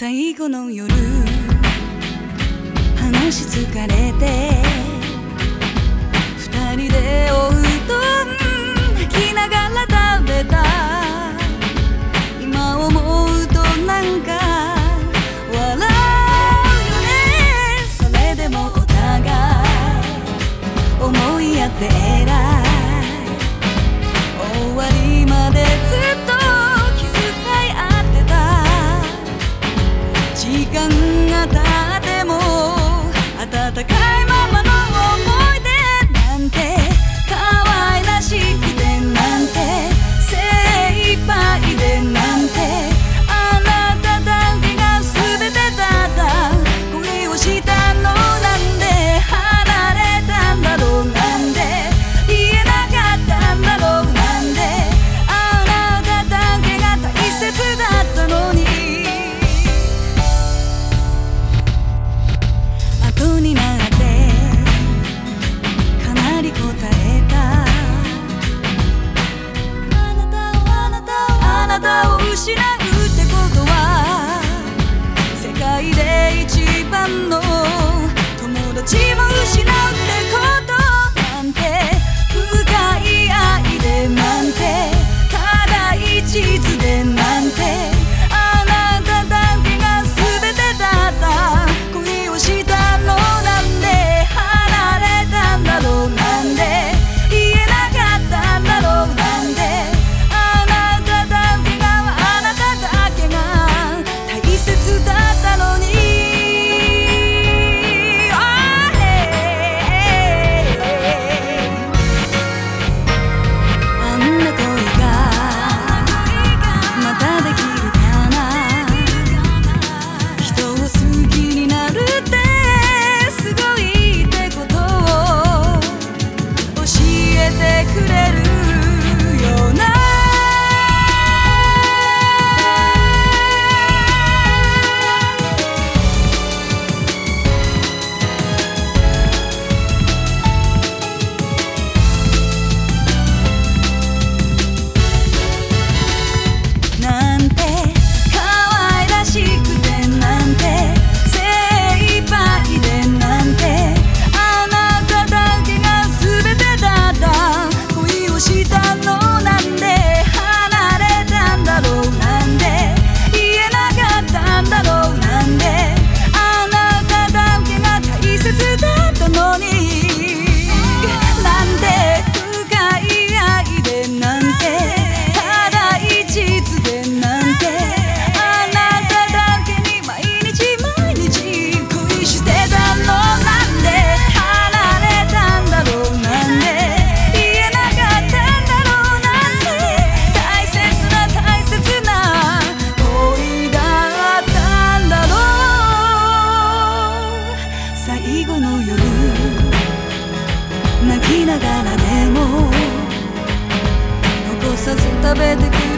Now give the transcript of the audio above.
最後の夜話し疲れて二人でおうどん泣きながら食べた。今思うとなんか笑うよね。それでもお互い思い合って偉い。終わりまでずっと失うってことは世界で一番の後の夜泣きながらでも残さず食べてく